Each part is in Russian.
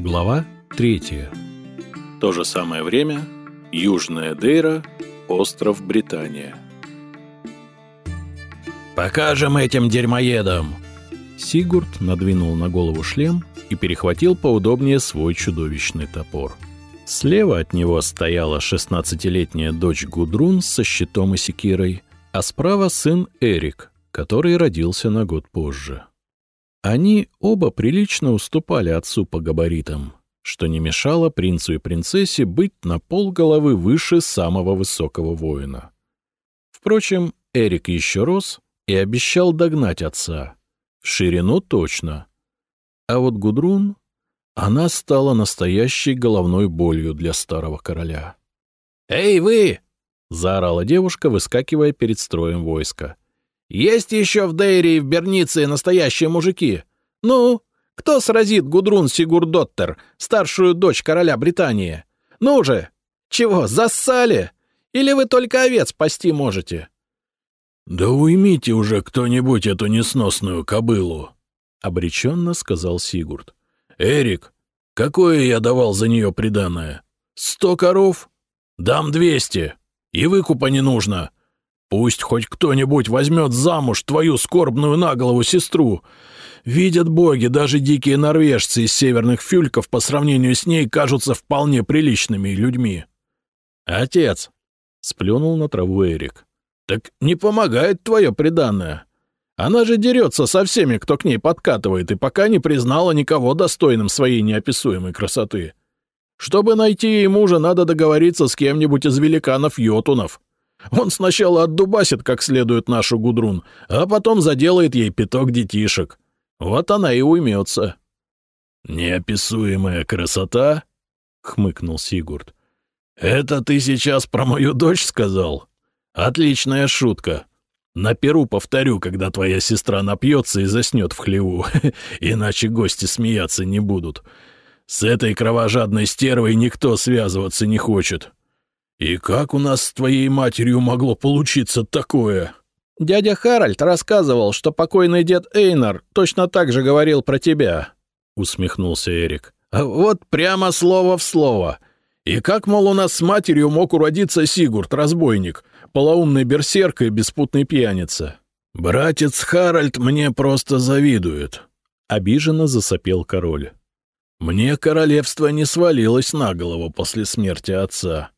Глава 3. То же самое время. Южная Дейра, остров Британия. «Покажем этим дерьмоедам!» Сигурд надвинул на голову шлем и перехватил поудобнее свой чудовищный топор. Слева от него стояла 16-летняя дочь Гудрун со щитом и секирой, а справа сын Эрик, который родился на год позже. Они оба прилично уступали отцу по габаритам, что не мешало принцу и принцессе быть на полголовы выше самого высокого воина. Впрочем, Эрик еще рос и обещал догнать отца. В ширину точно. А вот Гудрун, она стала настоящей головной болью для старого короля. «Эй, вы!» — заорала девушка, выскакивая перед строем войска. Есть еще в Дейре и в Бернице настоящие мужики. Ну, кто сразит Гудрун Сигурдоттер, старшую дочь короля Британии? Ну же! Чего, зассали? Или вы только овец пасти можете?» «Да уймите уже кто-нибудь эту несносную кобылу», — обреченно сказал Сигурд. «Эрик, какое я давал за нее приданное? Сто коров? Дам двести. И выкупа не нужно. Пусть хоть кто-нибудь возьмет замуж твою скорбную наголову сестру. Видят боги, даже дикие норвежцы из северных фюльков по сравнению с ней кажутся вполне приличными людьми. «Отец!» — сплюнул на траву Эрик. «Так не помогает твое преданное. Она же дерется со всеми, кто к ней подкатывает, и пока не признала никого достойным своей неописуемой красоты. Чтобы найти ей мужа, надо договориться с кем-нибудь из великанов-йотунов». Он сначала отдубасит как следует нашу Гудрун, а потом заделает ей пяток детишек. Вот она и уймется. «Неописуемая красота?» — хмыкнул Сигурд. «Это ты сейчас про мою дочь сказал? Отличная шутка. На перу повторю, когда твоя сестра напьется и заснет в хлеву, иначе гости смеяться не будут. С этой кровожадной стервой никто связываться не хочет. «И как у нас с твоей матерью могло получиться такое?» «Дядя Харальд рассказывал, что покойный дед Эйнар точно так же говорил про тебя», — усмехнулся Эрик. «А «Вот прямо слово в слово. И как, мол, у нас с матерью мог уродиться Сигурд, разбойник, полоумный берсерк и беспутный пьяница? Братец Харальд мне просто завидует», — обиженно засопел король. «Мне королевство не свалилось на голову после смерти отца».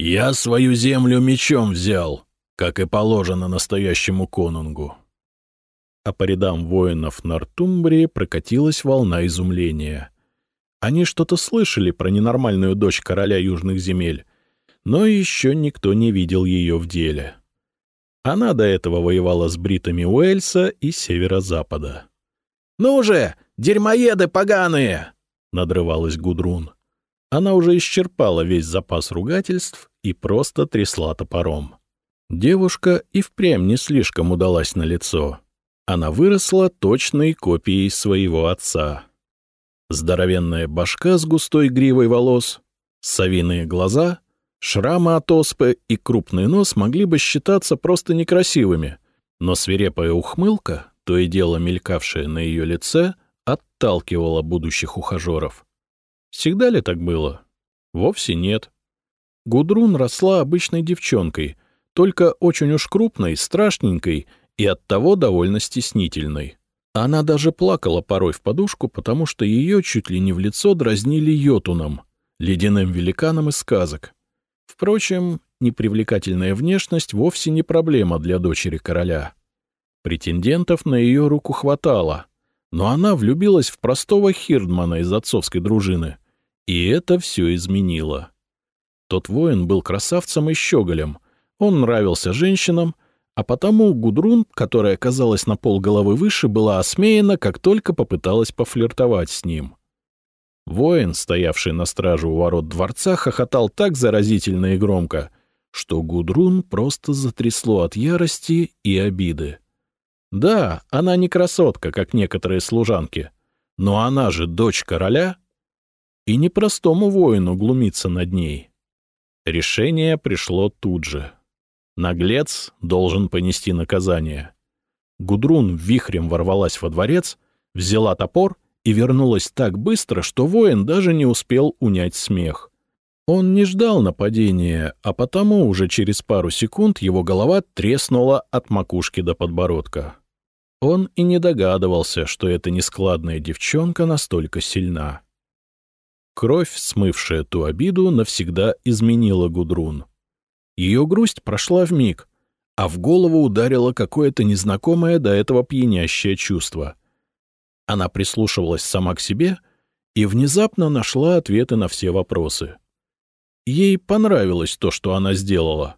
Я свою землю мечом взял, как и положено настоящему конунгу. А по рядам воинов Нортумбрии прокатилась волна изумления. Они что-то слышали про ненормальную дочь короля южных земель, но еще никто не видел ее в деле. Она до этого воевала с бритами Уэльса и северо-запада. «Ну же, дерьмоеды поганые!» — надрывалась Гудрун. Она уже исчерпала весь запас ругательств и просто трясла топором. Девушка и впрямь не слишком удалась на лицо. Она выросла точной копией своего отца. Здоровенная башка с густой гривой волос, совиные глаза, шрамы от оспы и крупный нос могли бы считаться просто некрасивыми, но свирепая ухмылка, то и дело мелькавшая на ее лице, отталкивала будущих ухажеров. Всегда ли так было? Вовсе нет. Гудрун росла обычной девчонкой, только очень уж крупной, страшненькой и оттого довольно стеснительной. Она даже плакала порой в подушку, потому что ее чуть ли не в лицо дразнили йотуном, ледяным великаном из сказок. Впрочем, непривлекательная внешность вовсе не проблема для дочери короля. Претендентов на ее руку хватало, но она влюбилась в простого Хирдмана из отцовской дружины, и это все изменило. Тот воин был красавцем и щеголем. Он нравился женщинам, а потому Гудрун, которая казалась на полголовы выше, была осмеяна, как только попыталась пофлиртовать с ним. Воин, стоявший на страже у ворот дворца, хохотал так заразительно и громко, что Гудрун просто затрясло от ярости и обиды. Да, она не красотка, как некоторые служанки, но она же дочь короля, и непростому воину глумиться над ней. Решение пришло тут же. Наглец должен понести наказание. Гудрун вихрем ворвалась во дворец, взяла топор и вернулась так быстро, что воин даже не успел унять смех. Он не ждал нападения, а потому уже через пару секунд его голова треснула от макушки до подбородка. Он и не догадывался, что эта нескладная девчонка настолько сильна. Кровь, смывшая ту обиду, навсегда изменила Гудрун. Ее грусть прошла в миг, а в голову ударило какое-то незнакомое до этого пьянящее чувство. Она прислушивалась сама к себе и внезапно нашла ответы на все вопросы. Ей понравилось то, что она сделала.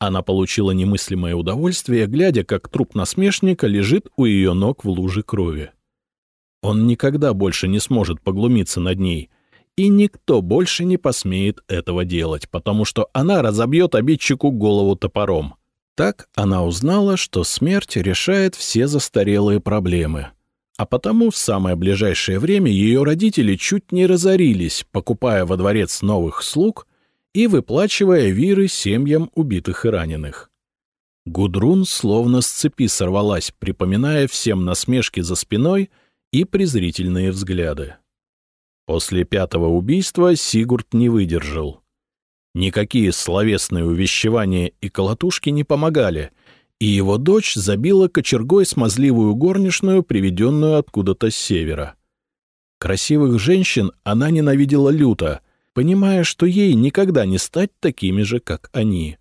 Она получила немыслимое удовольствие, глядя, как труп насмешника лежит у ее ног в луже крови. Он никогда больше не сможет поглумиться над ней, и никто больше не посмеет этого делать, потому что она разобьет обидчику голову топором. Так она узнала, что смерть решает все застарелые проблемы. А потому в самое ближайшее время ее родители чуть не разорились, покупая во дворец новых слуг и выплачивая виры семьям убитых и раненых. Гудрун словно с цепи сорвалась, припоминая всем насмешки за спиной и презрительные взгляды. После пятого убийства Сигурд не выдержал. Никакие словесные увещевания и колотушки не помогали, и его дочь забила кочергой смазливую горничную, приведенную откуда-то с севера. Красивых женщин она ненавидела люто, понимая, что ей никогда не стать такими же, как они.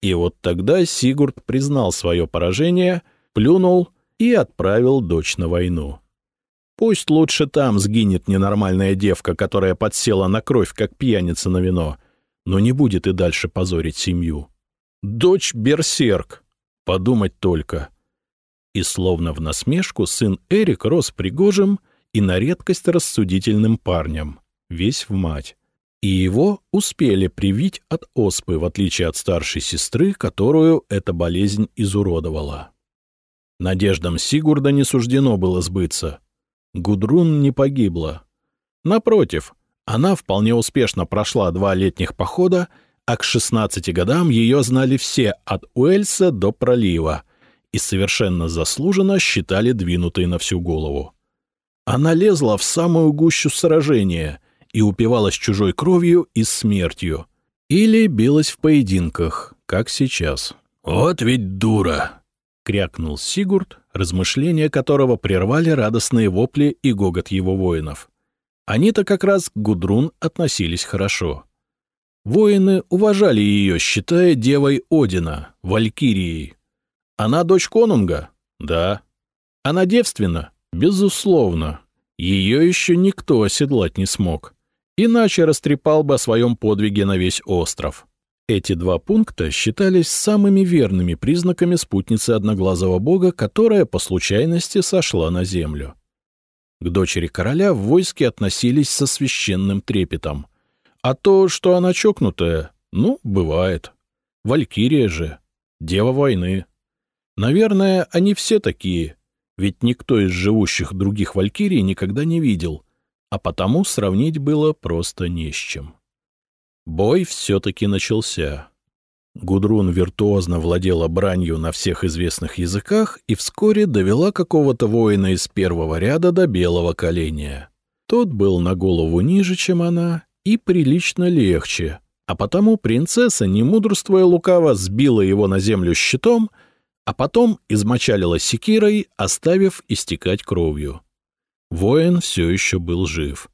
И вот тогда Сигурд признал свое поражение, плюнул и отправил дочь на войну. Пусть лучше там сгинет ненормальная девка, которая подсела на кровь, как пьяница на вино, но не будет и дальше позорить семью. Дочь берсерк, подумать только. И словно в насмешку сын Эрик рос пригожим и на редкость рассудительным парнем, весь в мать. И его успели привить от оспы, в отличие от старшей сестры, которую эта болезнь изуродовала. Надеждам Сигурда не суждено было сбыться — Гудрун не погибла. Напротив, она вполне успешно прошла два летних похода, а к 16 годам ее знали все от Уэльса до пролива и совершенно заслуженно считали двинутой на всю голову. Она лезла в самую гущу сражения и упивалась чужой кровью и смертью. Или билась в поединках, как сейчас. «Вот ведь дура!» — крякнул Сигурд, размышления которого прервали радостные вопли и гогот его воинов. Они-то как раз к Гудрун относились хорошо. Воины уважали ее, считая девой Одина, Валькирией. Она дочь конунга? Да. Она девственна? Безусловно. Ее еще никто оседлать не смог. Иначе растрепал бы о своем подвиге на весь остров. Эти два пункта считались самыми верными признаками спутницы одноглазого бога, которая по случайности сошла на землю. К дочери короля в войске относились со священным трепетом. А то, что она чокнутая, ну, бывает. Валькирия же, дева войны. Наверное, они все такие, ведь никто из живущих других валькирий никогда не видел, а потому сравнить было просто не с чем. Бой все-таки начался. Гудрун виртуозно владела бранью на всех известных языках и вскоре довела какого-то воина из первого ряда до белого коленя. Тот был на голову ниже, чем она, и прилично легче, а потому принцесса, не мудрствуя лукаво, сбила его на землю щитом, а потом измочалила секирой, оставив истекать кровью. Воин все еще был жив.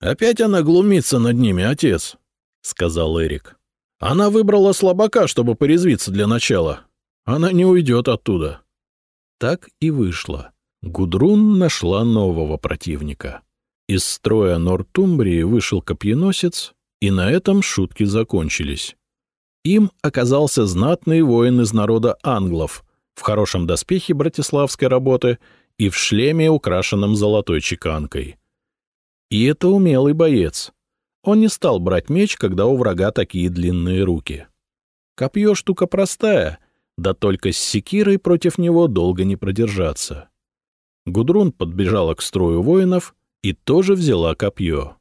«Опять она глумится над ними, отец», — сказал Эрик. «Она выбрала слабака, чтобы порезвиться для начала. Она не уйдет оттуда». Так и вышло. Гудрун нашла нового противника. Из строя Нортумбрии вышел копьеносец, и на этом шутки закончились. Им оказался знатный воин из народа англов, в хорошем доспехе братиславской работы и в шлеме, украшенном золотой чеканкой. И это умелый боец. Он не стал брать меч, когда у врага такие длинные руки. Копье штука простая, да только с секирой против него долго не продержаться. Гудрун подбежала к строю воинов и тоже взяла копье.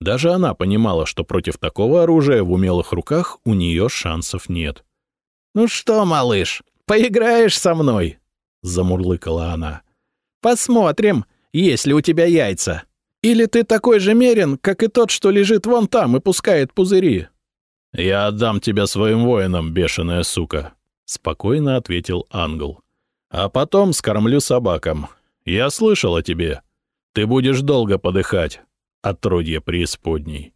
Даже она понимала, что против такого оружия в умелых руках у нее шансов нет. «Ну что, малыш, поиграешь со мной?» — замурлыкала она. «Посмотрим, есть ли у тебя яйца. Или ты такой же мерен, как и тот, что лежит вон там и пускает пузыри?» «Я отдам тебя своим воинам, бешеная сука», — спокойно ответил ангел. «А потом скормлю собакам. Я слышал о тебе. Ты будешь долго подыхать, отродье преисподней».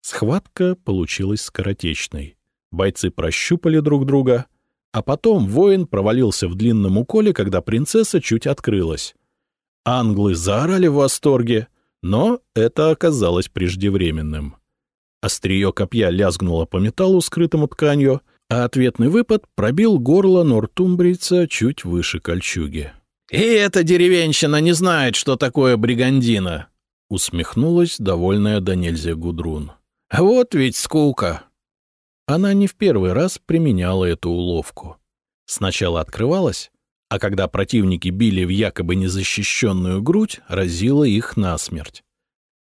Схватка получилась скоротечной. Бойцы прощупали друг друга, а потом воин провалился в длинном уколе, когда принцесса чуть открылась. Англы заорали в восторге, но это оказалось преждевременным. Острие копья лязгнуло по металлу, скрытому тканью, а ответный выпад пробил горло нортумбрийца чуть выше кольчуги. «И эта деревенщина не знает, что такое бригандина!» — усмехнулась довольная до нельзя Гудрун. «Вот ведь скука!» Она не в первый раз применяла эту уловку. Сначала открывалась, а когда противники били в якобы незащищенную грудь, разила их насмерть.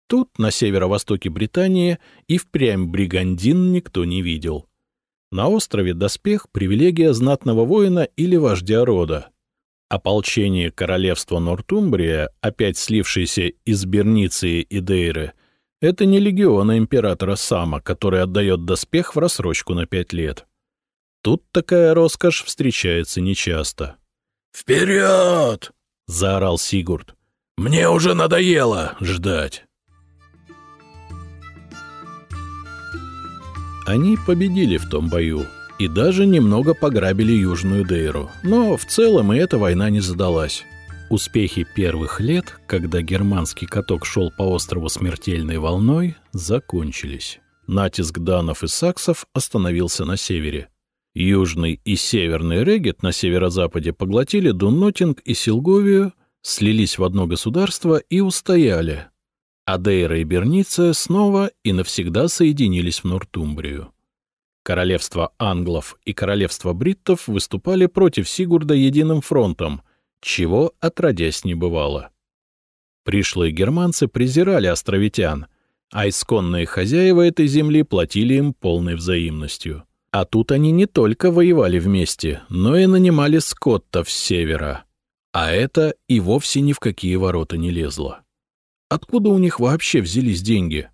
Тут, на северо-востоке Британии, и впрямь бригандин никто не видел. На острове доспех — привилегия знатного воина или вождя рода. Ополчение королевства Нортумбрия, опять слившееся из Берниции и Дейры — это не легиона императора Сама, который отдает доспех в рассрочку на пять лет. Тут такая роскошь встречается нечасто. «Вперед!» — заорал Сигурд. «Мне уже надоело ждать!» Они победили в том бою и даже немного пограбили Южную Дейру, но в целом и эта война не задалась. Успехи первых лет, когда германский каток шел по острову смертельной волной, закончились. Натиск данов и саксов остановился на севере. Южный и северный регет на северо-западе поглотили Дуннотинг и Силговию, слились в одно государство и устояли. Адейра и Берниция снова и навсегда соединились в Нортумбрию. Королевство англов и королевство бриттов выступали против Сигурда единым фронтом — чего отродясь не бывало. Пришлые германцы презирали островитян, а исконные хозяева этой земли платили им полной взаимностью. А тут они не только воевали вместе, но и нанимали скоттов с севера. А это и вовсе ни в какие ворота не лезло. Откуда у них вообще взялись деньги?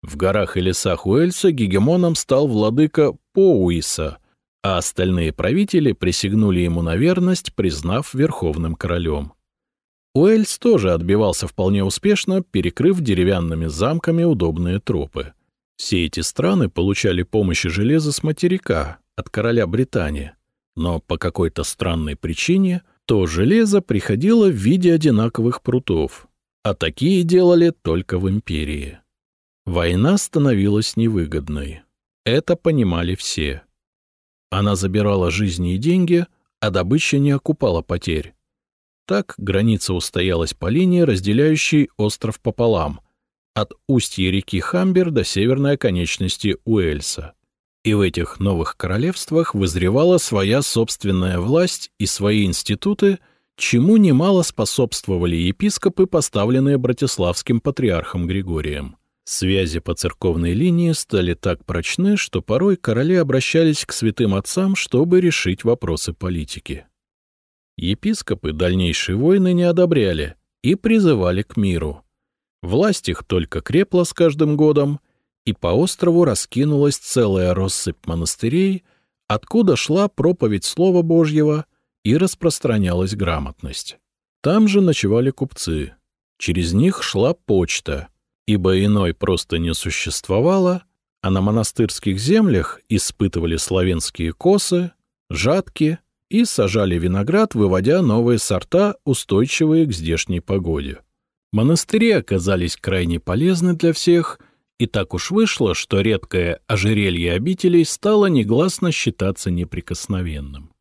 В горах и лесах Уэльса гегемоном стал владыка Поуиса, а остальные правители присягнули ему на верность, признав верховным королем. Уэльс тоже отбивался вполне успешно, перекрыв деревянными замками удобные тропы. Все эти страны получали помощь и железо с материка, от короля Британии, но по какой-то странной причине то железо приходило в виде одинаковых прутов, а такие делали только в империи. Война становилась невыгодной. Это понимали все. Она забирала жизни и деньги, а добыча не окупала потерь. Так граница устоялась по линии, разделяющей остров пополам, от устья реки Хамбер до северной оконечности Уэльса. И в этих новых королевствах вызревала своя собственная власть и свои институты, чему немало способствовали епископы, поставленные братиславским патриархом Григорием. Связи по церковной линии стали так прочны, что порой короли обращались к святым отцам, чтобы решить вопросы политики. Епископы дальнейшие войны не одобряли и призывали к миру. Власть их только крепла с каждым годом, и по острову раскинулась целая россыпь монастырей, откуда шла проповедь Слова Божьего и распространялась грамотность. Там же ночевали купцы. Через них шла почта — ибо иной просто не существовало, а на монастырских землях испытывали славянские косы, жатки и сажали виноград, выводя новые сорта, устойчивые к здешней погоде. Монастыри оказались крайне полезны для всех, и так уж вышло, что редкое ожерелье обителей стало негласно считаться неприкосновенным.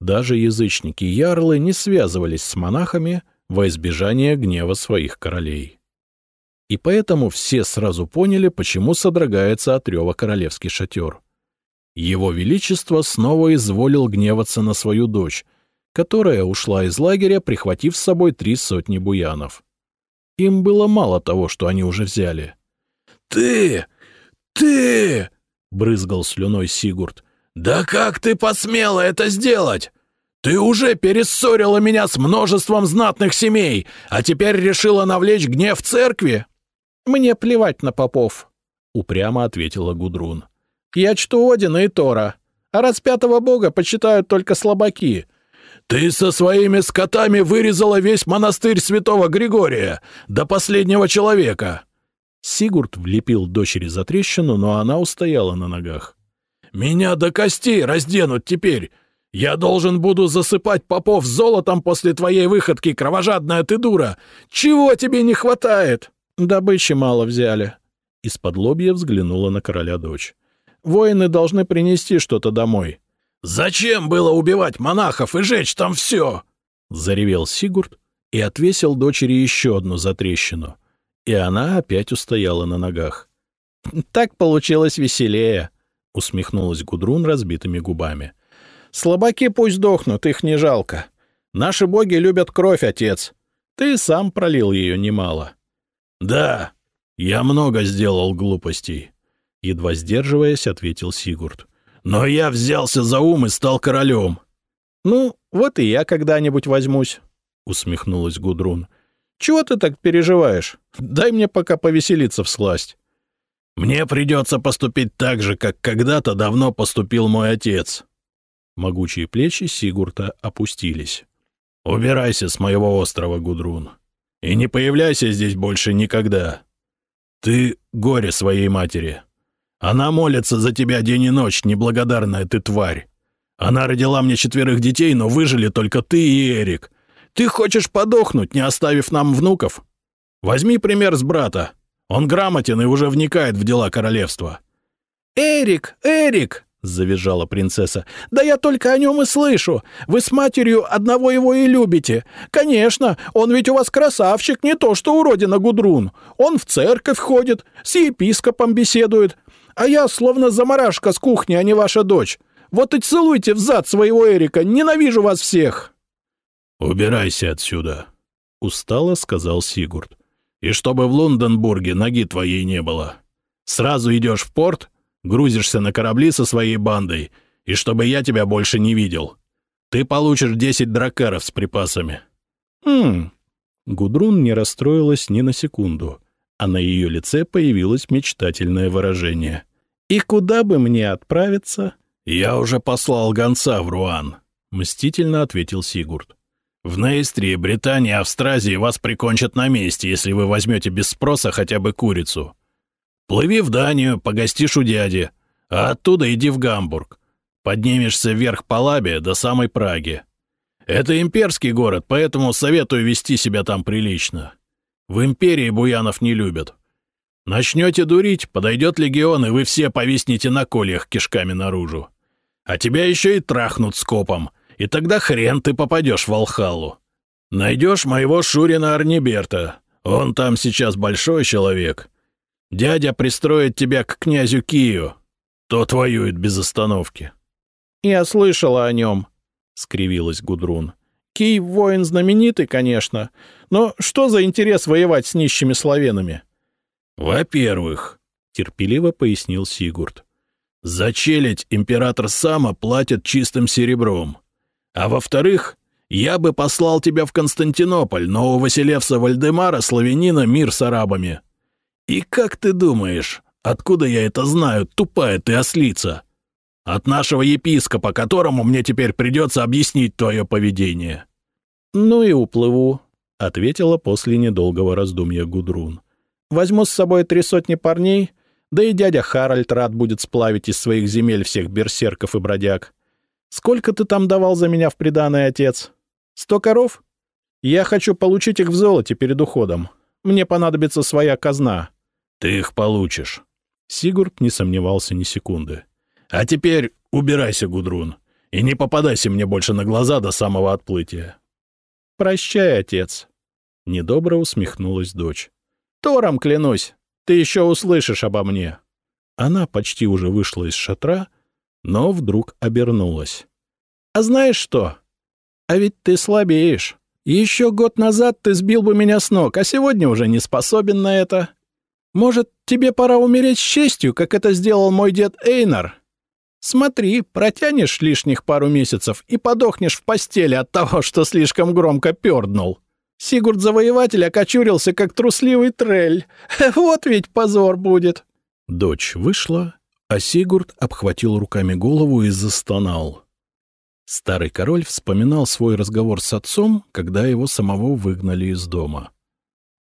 Даже язычники-ярлы не связывались с монахами во избежание гнева своих королей и поэтому все сразу поняли, почему содрогается от рева королевский шатер. Его Величество снова изволил гневаться на свою дочь, которая ушла из лагеря, прихватив с собой три сотни буянов. Им было мало того, что они уже взяли. «Ты! Ты!» — брызгал слюной Сигурд. «Да как ты посмела это сделать? Ты уже перессорила меня с множеством знатных семей, а теперь решила навлечь гнев церкви?» «Мне плевать на попов», — упрямо ответила Гудрун. «Я чту Одина и Тора, а распятого бога почитают только слабаки». «Ты со своими скотами вырезала весь монастырь святого Григория, до последнего человека!» Сигурд влепил дочери за трещину, но она устояла на ногах. «Меня до костей разденут теперь! Я должен буду засыпать попов золотом после твоей выходки, кровожадная ты дура! Чего тебе не хватает?» «Добычи мало взяли». Из-под лобья взглянула на короля дочь. «Воины должны принести что-то домой». «Зачем было убивать монахов и жечь там все?» — заревел Сигурд и отвесил дочери еще одну затрещину. И она опять устояла на ногах. «Так получилось веселее», — усмехнулась Гудрун разбитыми губами. «Слабаки пусть дохнут, их не жалко. Наши боги любят кровь, отец. Ты сам пролил ее немало». «Да, я много сделал глупостей», — едва сдерживаясь, ответил Сигурд. «Но я взялся за ум и стал королем». «Ну, вот и я когда-нибудь возьмусь», — усмехнулась Гудрун. «Чего ты так переживаешь? Дай мне пока повеселиться в сласть». «Мне придется поступить так же, как когда-то давно поступил мой отец». Могучие плечи Сигурта опустились. «Убирайся с моего острова, Гудрун. И не появляйся здесь больше никогда. Ты — горе своей матери. Она молится за тебя день и ночь, неблагодарная ты тварь. Она родила мне четверых детей, но выжили только ты и Эрик. Ты хочешь подохнуть, не оставив нам внуков? Возьми пример с брата. Он грамотен и уже вникает в дела королевства». «Эрик! Эрик!» — завизжала принцесса. «Да я только о нем и слышу. Вы с матерью одного его и любите. Конечно, он ведь у вас красавчик, не то что уродина Гудрун. Он в церковь ходит, с епископом беседует. А я словно заморашка с кухни, а не ваша дочь. Вот и целуйте в зад своего Эрика, ненавижу вас всех!» «Убирайся отсюда», — устало сказал Сигурд. «И чтобы в Лондонбурге ноги твоей не было. Сразу идешь в порт, грузишься на корабли со своей бандой, и чтобы я тебя больше не видел. Ты получишь десять дракаров с припасами». «Хм...» Гудрун не расстроилась ни на секунду, а на ее лице появилось мечтательное выражение. «И куда бы мне отправиться?» «Я уже послал гонца в Руан», — мстительно ответил Сигурд. «В Нейстрии, Британии, Австразии вас прикончат на месте, если вы возьмете без спроса хотя бы курицу. Плыви в Данию, погостишь у дяди, а оттуда иди в Гамбург. Поднимешься вверх по Лабе до самой Праги. Это имперский город, поэтому советую вести себя там прилично. В империи буянов не любят. Начнете дурить, подойдет легион, и вы все повиснете на кольях кишками наружу. А тебя еще и трахнут скопом, и тогда хрен ты попадешь в Алхалу. Найдешь моего Шурина Арниберта, он там сейчас большой человек, Дядя пристроит тебя к князю Кию. Тот воюет без остановки». «Я слышала о нем», — скривилась Гудрун. «Кий воин знаменитый, конечно, но что за интерес воевать с нищими славянами?» «Во-первых», — терпеливо пояснил Сигурд, — «за челядь император Сама платит чистым серебром. А во-вторых, я бы послал тебя в Константинополь, но у Василевса Вальдемара славянина мир с арабами. «И как ты думаешь, откуда я это знаю, тупая ты ослица? От нашего епископа, которому мне теперь придется объяснить твое поведение». «Ну и уплыву», — ответила после недолгого раздумья Гудрун. «Возьму с собой три сотни парней, да и дядя Харальд рад будет сплавить из своих земель всех берсерков и бродяг. Сколько ты там давал за меня в приданое, отец? Сто коров? Я хочу получить их в золоте перед уходом. Мне понадобится своя казна». «Ты их получишь». Сигурд не сомневался ни секунды. «А теперь убирайся, Гудрун, и не попадайся мне больше на глаза до самого отплытия». «Прощай, отец», — недобро усмехнулась дочь. «Тором клянусь, ты еще услышишь обо мне». Она почти уже вышла из шатра, но вдруг обернулась. «А знаешь что? А ведь ты слабеешь. Еще год назад ты сбил бы меня с ног, а сегодня уже не способен на это. Может, тебе пора умереть с честью, как это сделал мой дед Эйнар? Смотри, протянешь лишних пару месяцев и подохнешь в постели от того, что слишком громко перднул. Сигурд-завоеватель окочурился, как трусливый трель. Вот ведь позор будет. Дочь вышла, а Сигурд обхватил руками голову и застонал. Старый король вспоминал свой разговор с отцом, когда его самого выгнали из дома.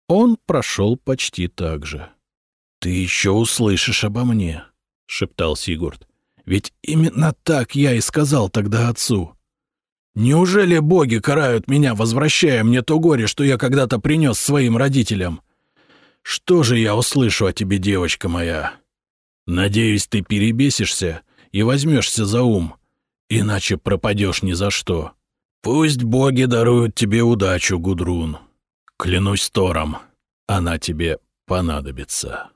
Он прошел почти так же. — Ты еще услышишь обо мне, — шептал Сигурд. — Ведь именно так я и сказал тогда отцу. Неужели боги карают меня, возвращая мне то горе, что я когда-то принес своим родителям? Что же я услышу о тебе, девочка моя? Надеюсь, ты перебесишься и возьмешься за ум, иначе пропадешь ни за что. Пусть боги даруют тебе удачу, Гудрун. Клянусь Тором, она тебе понадобится».